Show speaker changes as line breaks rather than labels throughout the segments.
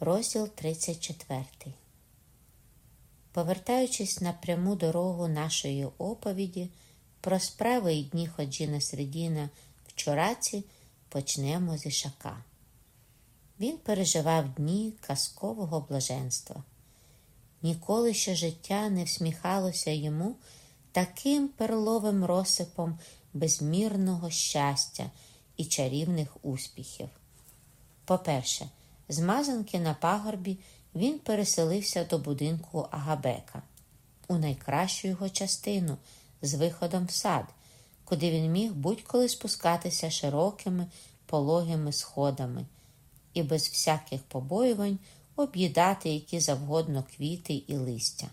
Розділ 34. Повертаючись на пряму дорогу нашої оповіді про справи і дні Ходжіна Середіна в Чораці почнемо з Ішака. Він переживав дні казкового блаженства. Ніколи ще життя не всміхалося йому таким перловим розсипом безмірного щастя і чарівних успіхів. По-перше, з мазанки на пагорбі він переселився до будинку Агабека у найкращу його частину з виходом в сад, куди він міг будь-коли спускатися широкими пологими сходами і без всяких побоювань об'їдати які завгодно квіти і листя.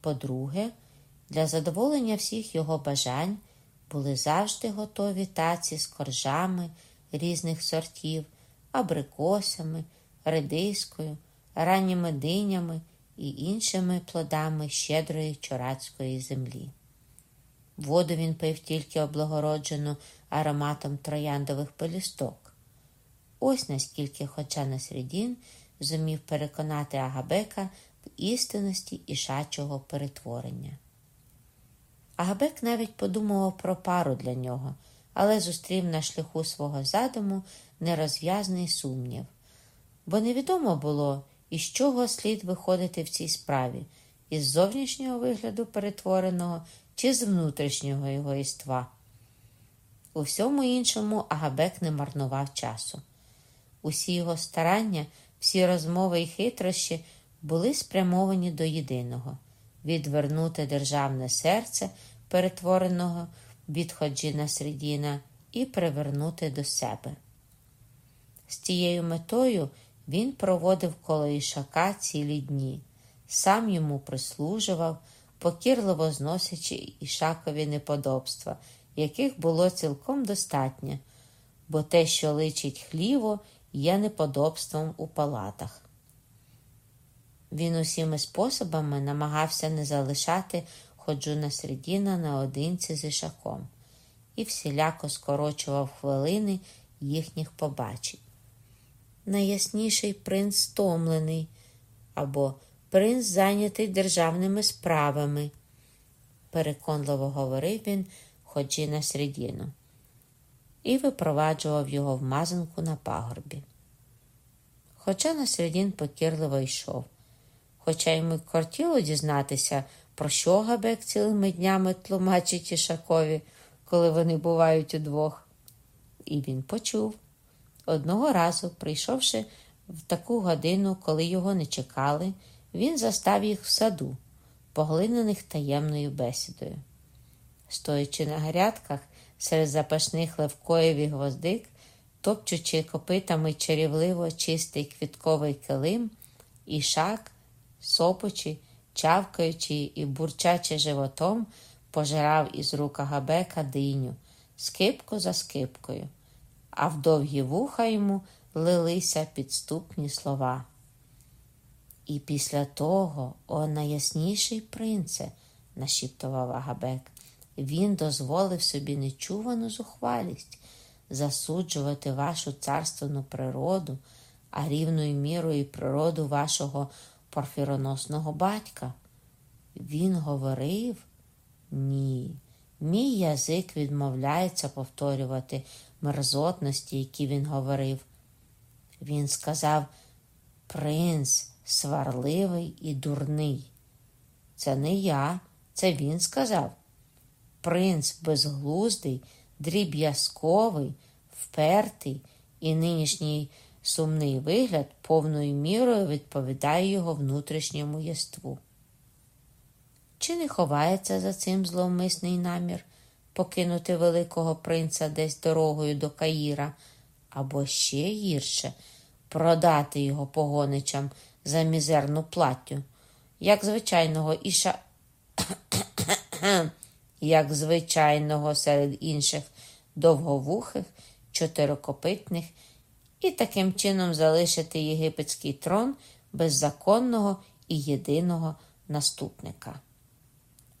По-друге, для задоволення всіх його бажань були завжди готові таці з коржами різних сортів, абрикосами, редискою, ранніми динями і іншими плодами щедрої чорацької землі. Воду він пив тільки облагороджену ароматом трояндових пелюсток. Ось наскільки хоча Насредін зумів переконати Агабека в істинності ішачого перетворення. Агабек навіть подумував про пару для нього, але зустрів на шляху свого задуму нерозв'язний сумнів, бо невідомо було, із чого слід виходити в цій справі, із зовнішнього вигляду перетвореного чи з внутрішнього його іства. У всьому іншому Агабек не марнував часу. Усі його старання, всі розмови і хитрощі були спрямовані до єдиного відвернути державне серце, перетвореного від Ходжіна Средіна, і привернути до себе. З тією метою він проводив коло Ішака цілі дні, сам йому прислужував, покірливо зносячи Ішакові неподобства, яких було цілком достатньо, бо те, що личить хліво, є неподобством у палатах. Він усіми способами намагався не залишати Ходжуна Средіна наодинці з Ішаком і всіляко скорочував хвилини їхніх побачень. Найясніший принц стомлений або принц зайнятий державними справами, переконливо говорив він Ходжіна Средіну і випроваджував його в мазанку на пагорбі. Хоча на середін покірливо йшов, хоча йому кортіло дізнатися, про що Габек цілими днями тлумачить Ішакові, коли вони бувають удвох. І він почув. Одного разу, прийшовши в таку годину, коли його не чекали, він застав їх в саду, поглинених таємною бесідою. Стоячи на грядках серед запашних левкоїв і гвоздик, топчучи копитами чарівливо чистий квітковий килим, ішак, сопочі, чавкаючи і бурчачи животом, пожирав із рук Агабека диню, скипку за скипкою, а в довгі вуха йому лилися підступні слова. І після того, о найясніший принце, нашіптував Агабек, він дозволив собі нечувану зухвалість засуджувати вашу царственну природу, а рівною мірою природу вашого порфіроносного батька. Він говорив ні. Мій язик відмовляється повторювати мерзотності, які він говорив. Він сказав принц сварливий і дурний. Це не я, це він сказав. Принц безглуздий, дріб'язковий, впертий і нинішній сумний вигляд повною мірою відповідає його внутрішньому єству. Чи не ховається за цим зловмисний намір покинути Великого принца десь дорогою до Каїра, або ще гірше продати його погоничам за мізерну платтю, як звичайного іша, як звичайного серед інших довговухих, чотирикопитних, і таким чином залишити єгипетський трон беззаконного і єдиного наступника.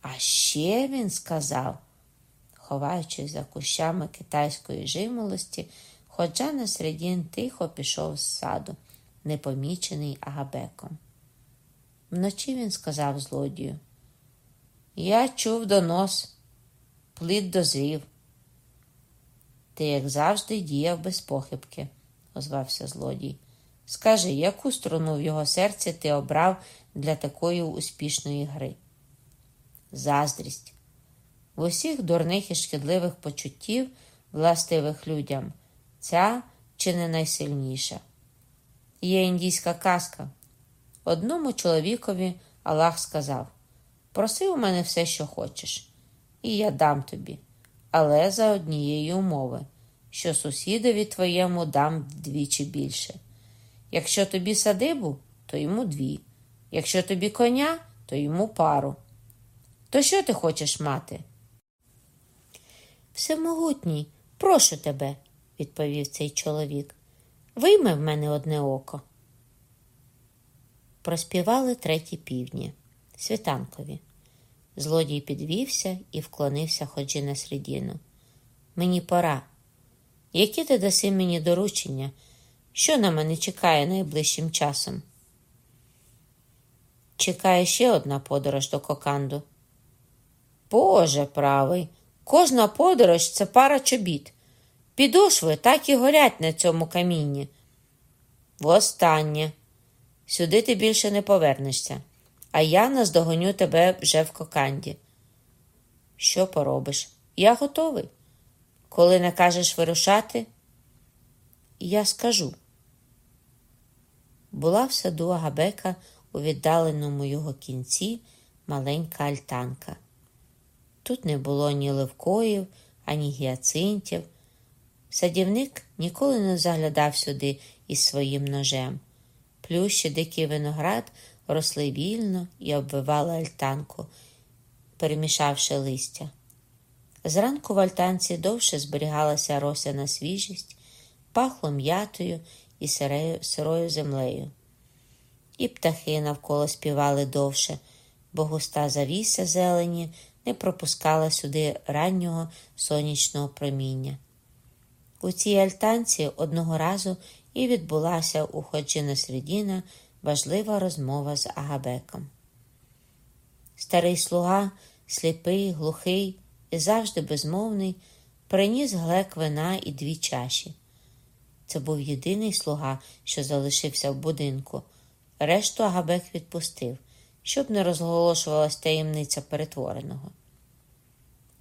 А ще він сказав, ховаючись за кущами китайської жимолості, Ходжа Насредін тихо пішов з саду, непомічений Агабеком. Вночі він сказав злодію. Я чув донос, плід дозрів. Ти, як завжди, діяв без похибки, озвався злодій. Скажи, яку струну в його серці ти обрав для такої успішної гри? Заздрість. В усіх дурних і шкідливих почуттів, властивих людям, ця чи не найсильніша. Є індійська казка. Одному чоловікові Аллах сказав: Проси у мене все, що хочеш, і я дам тобі, але за однієї умови, що сусідові твоєму дам вдвічі більше. Якщо тобі садибу, то йому дві, якщо тобі коня, то йому пару. То що ти хочеш мати? Всемогутній, прошу тебе, відповів цей чоловік. Вийми в мене одне око. Проспівали треті півдні, світанкові. Злодій підвівся і вклонився ходжі на середину. Мені пора. Які ти даси мені доручення? Що на мене чекає найближчим часом? Чекає ще одна подорож до Коканду. Боже правий, кожна подорож це пара чобіт. Підошви так і горять на цьому камінні. Востаннє. Сюди ти більше не повернешся, а я наздогоню тебе вже в коканді. Що поробиш? Я готовий. Коли накажеш вирушати, я скажу. Була в саду Агабека у віддаленому його кінці маленька альтанка. Тут не було ні ливкоїв, ані гіацинтів. Садівник ніколи не заглядав сюди із своїм ножем. Плющі дикий виноград росли вільно і обвивали альтанку, перемішавши листя. Зранку в альтанці довше зберігалася росяна свіжість, пахло м'ятою і сирою, сирою землею. І птахи навколо співали довше, бо густа завіса зелені не пропускала сюди раннього сонячного проміння. У цій альтанці одного разу і відбулася у Ходжіна Средіна важлива розмова з Агабеком. Старий слуга, сліпий, глухий і завжди безмовний, приніс глек вина і дві чаші. Це був єдиний слуга, що залишився в будинку. Решту Агабек відпустив, щоб не розголошувалась таємниця перетвореного.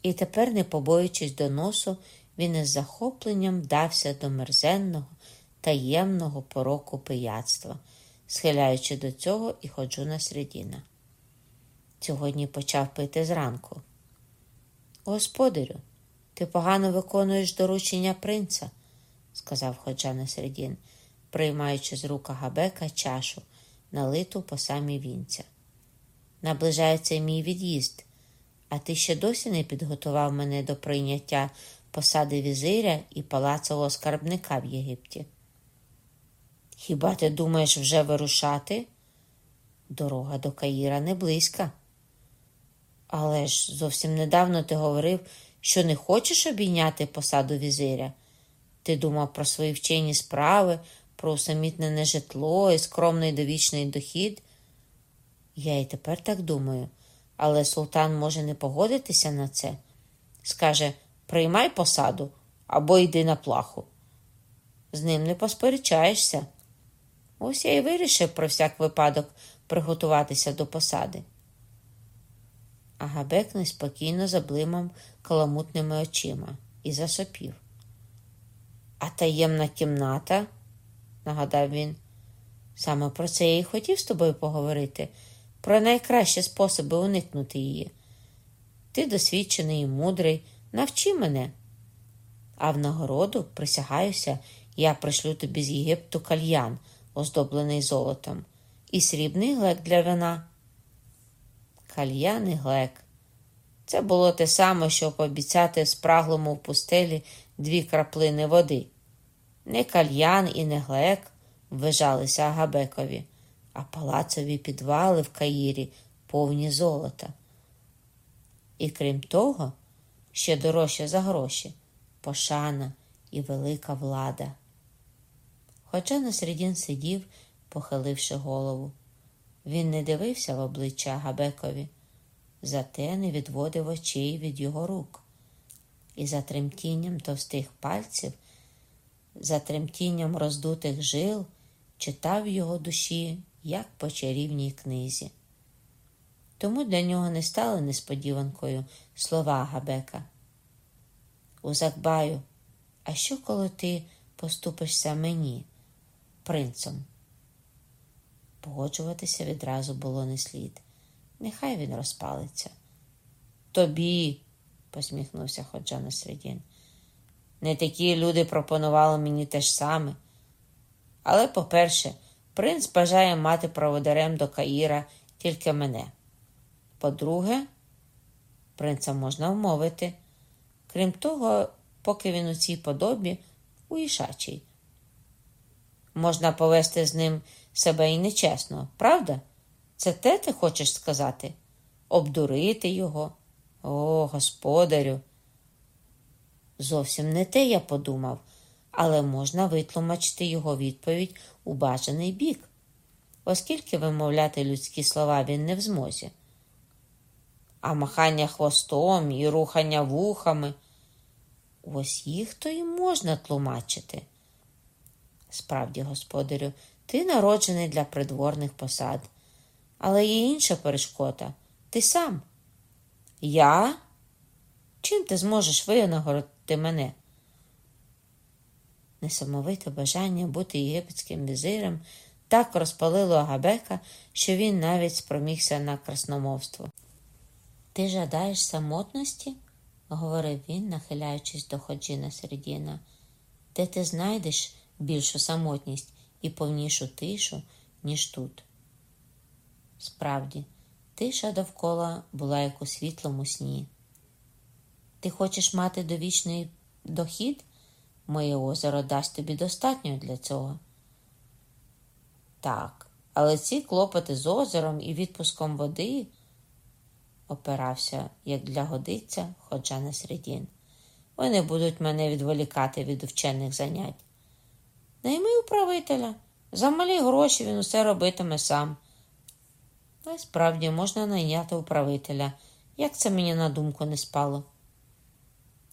І тепер, не побоюючись доносу, він із захопленням вдався до мерзенного, таємного пороку пияцтва, схиляючи до цього і ходжу на середіна. Сьогодні почав пити зранку. Господарю, ти погано виконуєш доручення принца, сказав ходжа на середін, приймаючи з рук Габека чашу, налиту по самі вінця. Наближається мій від'їзд, а ти ще досі не підготував мене до прийняття посади візиря і палацового скарбника в Єгипті. Хіба ти думаєш вже вирушати? Дорога до Каїра не близька. Але ж зовсім недавно ти говорив, що не хочеш обійняти посаду візиря. Ти думав про свої вчені справи, про усамітнене житло і скромний довічний дохід. Я і тепер так думаю, але султан може не погодитися на це. Скаже, приймай посаду або йди на плаху. З ним не посперечаєшся. Ось я й вирішив про всяк випадок приготуватися до посади. Агабек неспокійно заблимав каламутними очима і засопів. А таємна кімната, нагадав він, саме про це я й хотів з тобою поговорити, про найкращі способи уникнути її. Ти досвідчений і мудрий, навчи мене. А в нагороду, присягаюся, я пришлю тобі з Єгипту кальян оздоблений золотом, і срібний глек для вина. Кальян і глек. Це було те саме, що пообіцяти спраглому в пустелі дві краплини води. Не кальян і не глек ввижалися Агабекові, а палацові підвали в Каїрі повні золота. І крім того, ще дорожче за гроші, пошана і велика влада. Хоча Насредін сидів, похиливши голову. Він не дивився в обличчя Габекові, зате не відводив очей від його рук, і за тремтінням товстих пальців, за тремтінням роздутих жил, читав його душі, як по чарівній книзі. Тому для нього не стали несподіванкою слова Габека. Узакбаю, а що, коли ти поступишся мені, принцом? Погоджуватися відразу було не слід. Нехай він розпалиться. Тобі, посміхнувся Ходжа Насредін. Не такі люди пропонували мені те ж саме. Але, по-перше, принц бажає мати проводарем до Каїра тільки мене. По-друге, принца можна вмовити. Крім того, поки він у цій подобі уїшачий. Можна повести з ним себе і нечесно, правда? Це те ти хочеш сказати? Обдурити його? О, господарю. Зовсім не те я подумав, але можна витлумачити його відповідь у бажаний бік, оскільки вимовляти людські слова він не в змозі. А махання хвостом і рухання вухами. Ось їх то і можна тлумачити. Справді, господарю, ти народжений для придворних посад, але є інша перешкода ти сам. Я? Чим ти зможеш винагородити мене? Несамовите бажання бути єгипетським візирем так розпалило Агабека, що він навіть спромігся на красномовство. Ти жадаєш самотності? говорив він, нахиляючись до Ходжіна Середіна, де ти знайдеш більшу самотність і повнішу тишу, ніж тут. Справді, тиша довкола була як у світлому сні. Ти хочеш мати довічний дохід? Моє озеро дасть тобі достатньо для цього. Так, але ці клопоти з озером і відпуском води опирався, як для годиця, ходжа на середін. Вони будуть мене відволікати від вчених занять. Найми управителя. За малі гроші він усе робитиме сам. А справді можна найняти управителя, як це мені на думку не спало.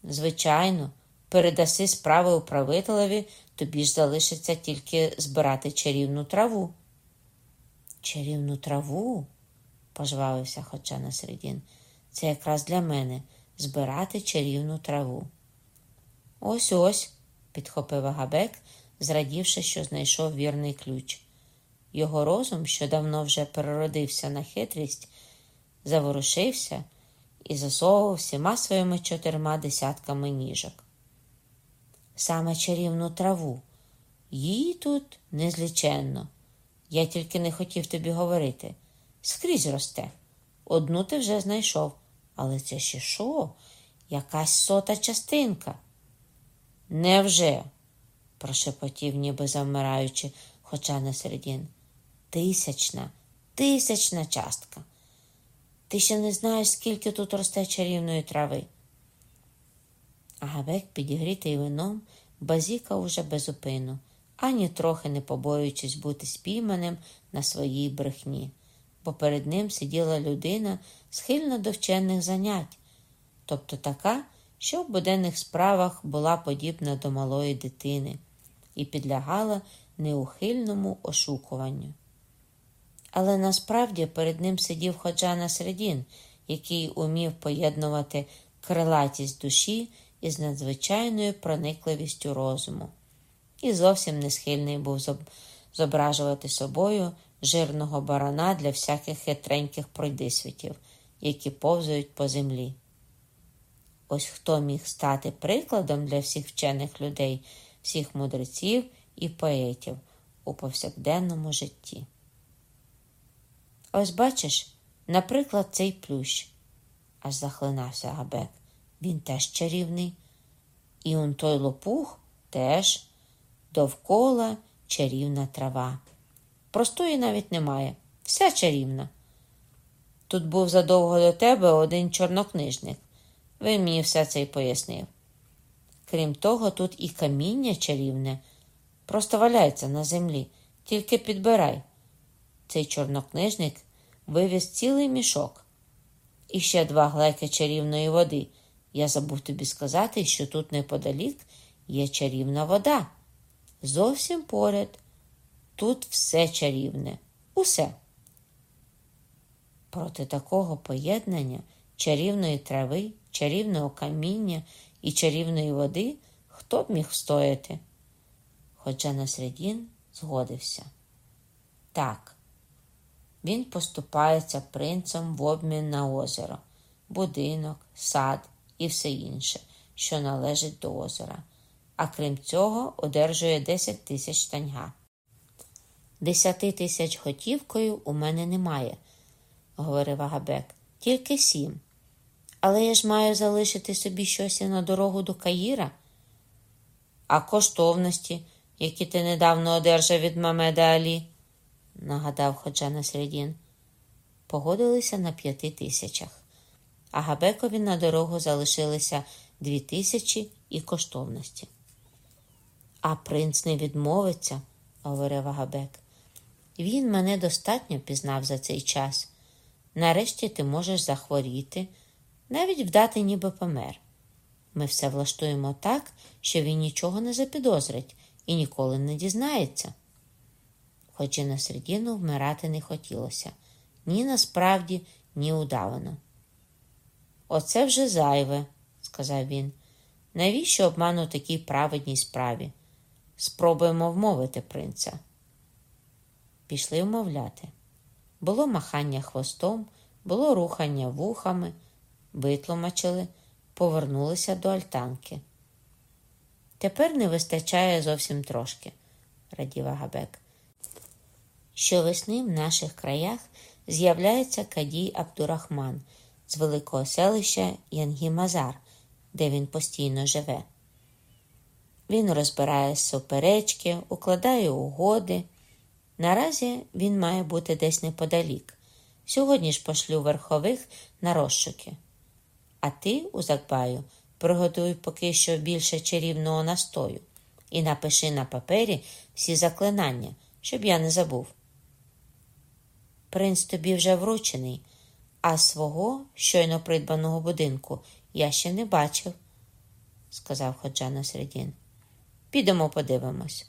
Звичайно, передаси справи управителеві, тобі ж залишиться тільки збирати чарівну траву. Чарівну траву? пожвавився хоча на середін. Це якраз для мене збирати чарівну траву. Ось ось, підхопив Агабек, зрадівши, що знайшов вірний ключ. Його розум, що давно вже переродився на хитрість, заворушився і засовував всіма своїми чотирма десятками ніжок. Саме чарівну траву. Її тут незліченно. Я тільки не хотів тобі говорити скрізь росте. Одну ти вже знайшов, але це ще що? Якась сота частинка. Невже? прошепотів, ніби завмираючи, хоча не середін. Тисячна, тисячна частка. Ти ще не знаєш, скільки тут росте чарівної трави. Агавек, підігрітий вином, базіка уже безупину, ані трохи не побоюючись бути спійманим на своїй брехні бо перед ним сиділа людина, схильна до вчених занять, тобто така, що в буденних справах була подібна до малої дитини і підлягала неухильному ошукуванню. Але насправді перед ним сидів Ходжана Середін, який умів поєднувати крилатість душі із надзвичайною проникливістю розуму, і зовсім не схильний був зображувати собою жирного барана для всяких хитреньких пройдисвітів, які повзають по землі. Ось хто міг стати прикладом для всіх вчених людей, всіх мудреців і поетів у повсякденному житті. Ось бачиш, наприклад, цей плющ, аж захлинався Габек. Він теж чарівний. І он той лопух теж довкола чарівна трава. Простої навіть немає, вся чарівна. Тут був задовго до тебе один чорнокнижник. Він мені все це й пояснив. Крім того, тут і каміння чарівне, просто валяється на землі, Тільки підбирай. Цей чорнокнижник вивіз цілий мішок. І ще два глеки чарівної води. Я забув тобі сказати, що тут неподалік є чарівна вода. Зовсім поряд. Тут все чарівне, усе. Проти такого поєднання чарівної трави, чарівного каміння і чарівної води хто б міг встояти? Хоча Насредін згодився. Так, він поступається принцем в обмін на озеро, будинок, сад і все інше, що належить до озера. А крім цього, одержує 10 тисяч таньга. Десяти тисяч готівкою у мене немає, говорив Агабек, тільки сім. Але я ж маю залишити собі щось і на дорогу до Каїра. А коштовності, які ти недавно одержав від Мамеда Алі, нагадав Ходжа Насредін, погодилися на п'яти тисячах. А Габекові на дорогу залишилися дві тисячі і коштовності. А принц не відмовиться, говорив Агабек. Він мене достатньо пізнав за цей час. Нарешті ти можеш захворіти, навіть вдати, ніби помер. Ми все влаштуємо так, що він нічого не запідозрить і ніколи не дізнається. Хоч і на середину вмирати не хотілося ні насправді, ні удавано. Оце вже зайве, сказав він. Навіщо обману такій праведній справі? Спробуємо вмовити принца. Пішли вмовляти. Було махання хвостом, було рухання вухами, витлумачили, повернулися до альтанки. Тепер не вистачає зовсім трошки, радів Агабек. Щовесни в наших краях з'являється Кадій Абдурахман з великого селища Янгімазар, де він постійно живе. Він розбирає суперечки, укладає угоди. Наразі він має бути десь неподалік. Сьогодні ж пошлю верхових на розшуки. А ти, Узакбаю, приготуй поки що більше чарівного настою і напиши на папері всі заклинання, щоб я не забув. Принц тобі вже вручений, а свого щойно придбаного будинку я ще не бачив, сказав Ходжа Середін. Підемо подивимось.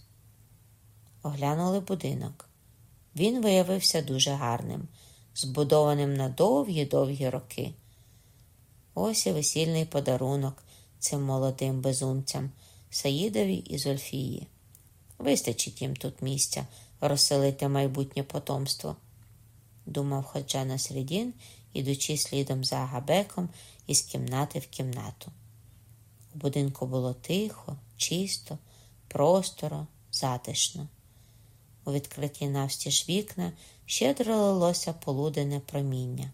Оглянули будинок. Він виявився дуже гарним, збудованим на довгі-довгі роки. Ось і весільний подарунок цим молодим безумцям Саїдові і Зольфії. Вистачить їм тут місця розселити майбутнє потомство, думав Ходжа Насредін, ідучи слідом за Агабеком із кімнати в кімнату. У будинку було тихо, чисто, просторо, затишно. У відкриті навстіж вікна щедро лилося полудене проміння,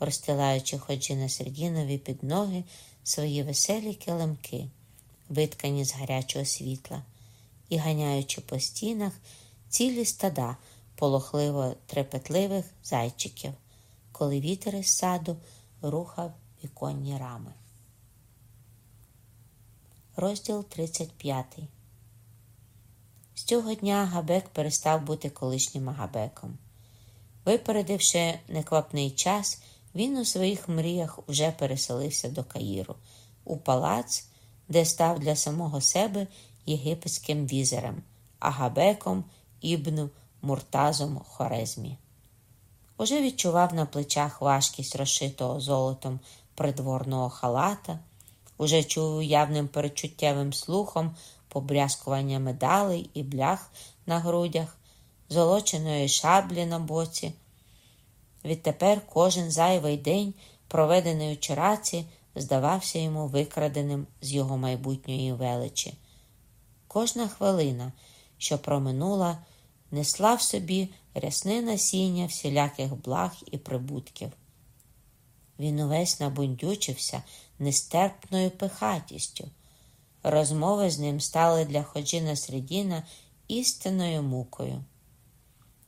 розстилаючи ходжі на середінові під ноги свої веселі килимки, виткані з гарячого світла, і ганяючи по стінах цілі стада полохливо трепетливих зайчиків, коли вітер із саду рухав віконні рами. Розділ 35 З цього дня Габек перестав бути колишнім Агабеком. Випередивши неквапний час, він у своїх мріях уже переселився до Каїру, у палац, де став для самого себе єгипетським візером, Агабеком ібну Муртазом Хорезмі. Уже відчував на плечах важкість розшитого золотом придворного халата, уже чув явним перечуттєвим слухом побрязкування медалей і блях на грудях, золоченої шаблі на боці. Відтепер кожен зайвий день, проведений у чараці, здавався йому викраденим з його майбутньої величі. Кожна хвилина, що проминула, несла в собі рясне насіння всіляких благ і прибутків. Він увесь набундючився нестерпною пихатістю. Розмови з ним стали для Ходжіна Средіна істинною мукою.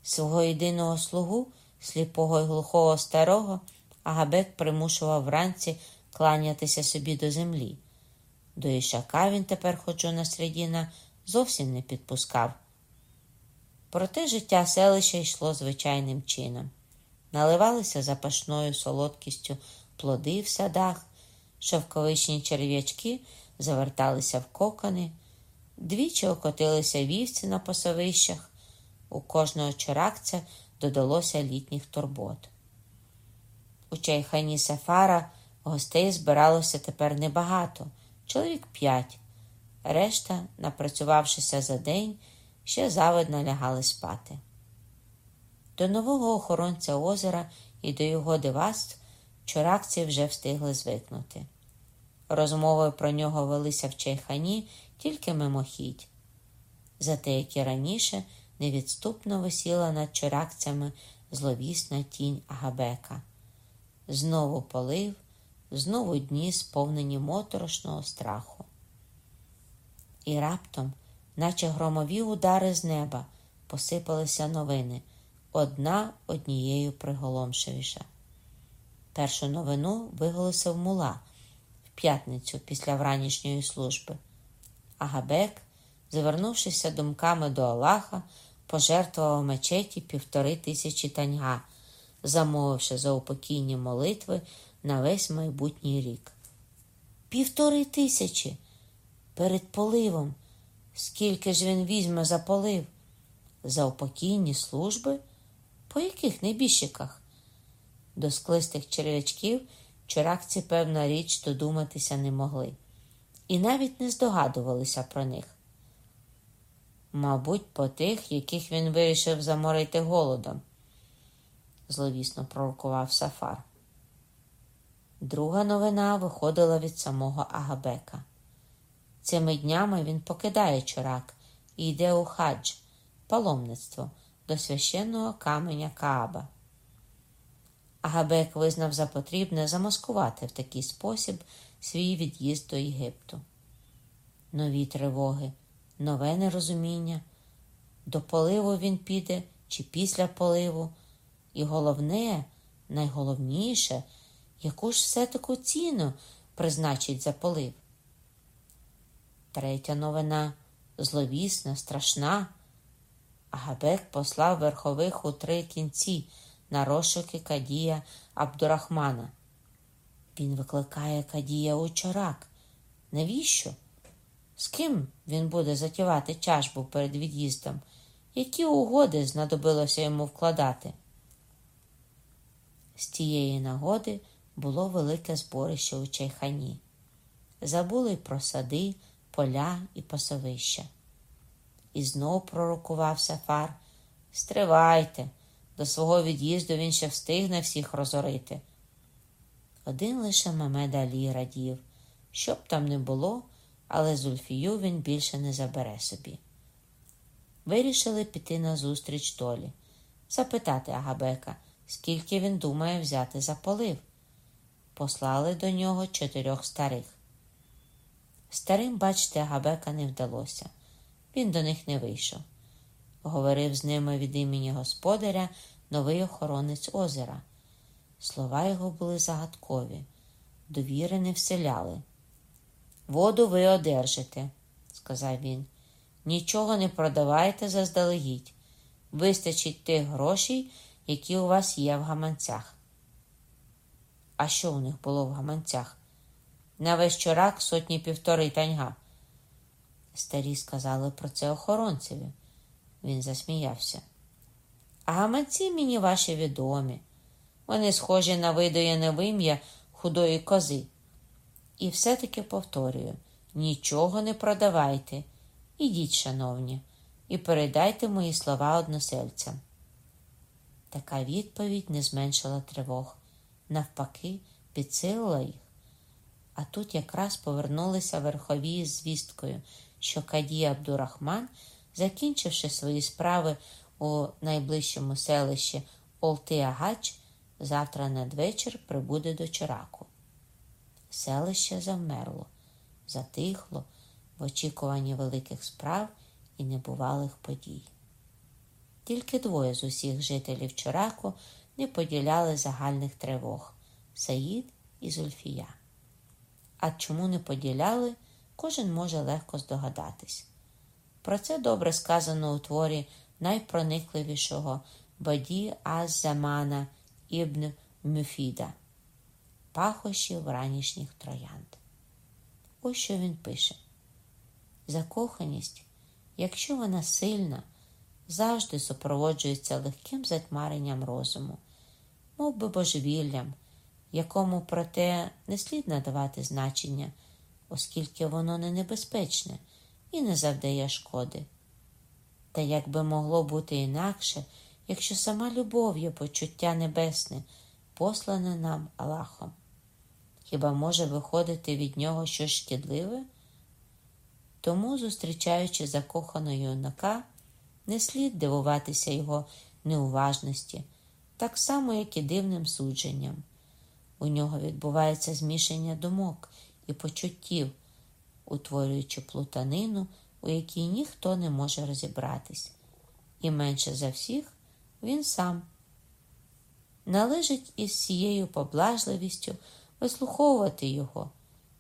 Свого єдиного слугу, сліпого й глухого старого, Агабек примушував вранці кланятися собі до землі. До Ішака він тепер Ходжуна Средіна зовсім не підпускав. Проте життя селища йшло звичайним чином. Наливалися запашною солодкістю плоди в садах, шовковичні черв'ячки заверталися в кокони, двічі окотилися вівці на посовищах, у кожного чоракця додалося літніх турбот. У чайхані Сафара гостей збиралося тепер небагато, чоловік п'ять. Решта, напрацювавшися за день, ще завидно лягали спати. До нового охоронця озера і до його дивацтв чоракці вже встигли звикнути. Розмови про нього велися в чайхані тільки мимохідь. Зате, як і раніше, невідступно висіла над чоракцями зловісна тінь Агабека. Знову полив, знову дні сповнені моторошного страху. І раптом, наче громові удари з неба, посипалися новини одна однією приголомшивіша. Першу новину виголосив мула в п'ятницю після вранішньої служби. Агабек, звернувшися думками до Аллаха, пожертвував мечеті півтори тисячі таньга, замовивши за упокійні молитви на весь майбутній рік. Півтори тисячі перед поливом. Скільки ж він візьме за полив? За упокійні служби? По яких небіжчиках? До склистих черв'ячків чоракці, певна річ, додуматися не могли, і навіть не здогадувалися про них. Мабуть, по тих, яких він вирішив заморити голодом, зловісно пророкував Сафар. Друга новина виходила від самого Агабека. Цими днями він покидає чорак і йде у хадж, паломництво до священного каменя Кааба. Агабек визнав за потрібне замаскувати в такий спосіб свій від'їзд до Єгипту. Нові тривоги, нове нерозуміння. До поливу він піде чи після поливу, і головне, найголовніше, яку ж все таку ціну призначить за полив. Третя новина зловісна, страшна. Агабек послав верхових у три кінці на розшуки Кадія Абдурахмана. Він викликає Кадія у чорак. Навіщо? З ким він буде затівати чашбу перед від'їздом? Які угоди знадобилося йому вкладати? З тієї нагоди було велике зборище у чайхані. Забули про сади, поля і пасовища. І знов пророкував Сафар. Стривайте, до свого від'їзду він ще встигне всіх розорити. Один лише Мамед Алі радів, що б там не було, але Зульфію він більше не забере собі. Вирішили піти на зустріч Толі, запитати Агабека, скільки він думає взяти за полив. Послали до нього чотирьох старих. Старим, бачите, Агабека не вдалося. Він до них не вийшов. Говорив з ними від імені господаря новий охоронець озера. Слова його були загадкові, довіри не вселяли. Воду ви одержите, сказав він. Нічого не продавайте заздалегідь. Вистачить тих грошей, які у вас є в гаманцях. А що у них було в гаманцях? На весь чорак сотні півтори таньга. Старі сказали про це охоронцеві. Він засміявся. А гаманці мені ваші відомі. Вони схожі на видоєне вим'я худої кози. І все-таки повторюю: нічого не продавайте. Ідіть, шановні, і передайте мої слова односельцям. Така відповідь не зменшила тривог, навпаки, підсилила їх. А тут якраз повернулися верхові з звісткою, що Каді Абдурахман, закінчивши свої справи у найближчому селищі Олти-Агач, завтра надвечір прибуде до Чираку. Селище завмерло, затихло в очікуванні великих справ і небувалих подій. Тільки двоє з усіх жителів Чораку не поділяли загальних тривог Саїд і Зульфія. А чому не поділяли, кожен може легко здогадатись. Про це добре сказано у творі найпроникливішого Баді Аз-Замана Ібн Мюфіда, пахощів ранішніх троянд. Ось що він пише: закоханість, якщо вона сильна, завжди супроводжується легким затьмаренням розуму, мов би божевіллям, якому проте не слід надавати значення, оскільки воно не небезпечне і не завдає шкоди. Та як би могло бути інакше, якщо сама любов є почуття небесне, послане нам Аллахом? Хіба може виходити від нього щось шкідливе? Тому, зустрічаючи закоханого юнака, не слід дивуватися його неуважності, так само, як і дивним судженням. У нього відбувається змішання думок і почуттів, утворюючи плутанину, у якій ніхто не може розібратись, і менше за всіх він сам. Належить із цією поблажливістю вислуховувати його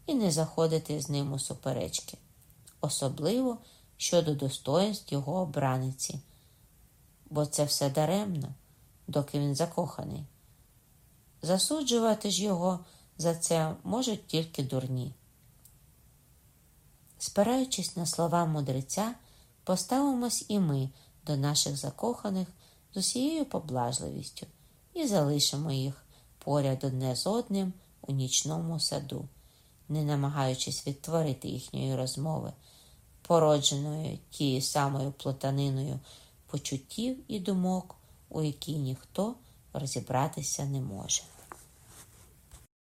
і не заходити з ним у суперечки, особливо щодо достоинств його обраниці, бо це все даремно, доки він закоханий. Засуджувати ж його за це можуть тільки дурні. Спираючись на слова мудреця, поставимось і ми до наших закоханих з усією поблажливістю і залишимо їх поряд одне з одним у нічному саду, не намагаючись відтворити їхньої розмови, породженою тією самою плотаниною почуттів і думок, у якій ніхто розібратися не може.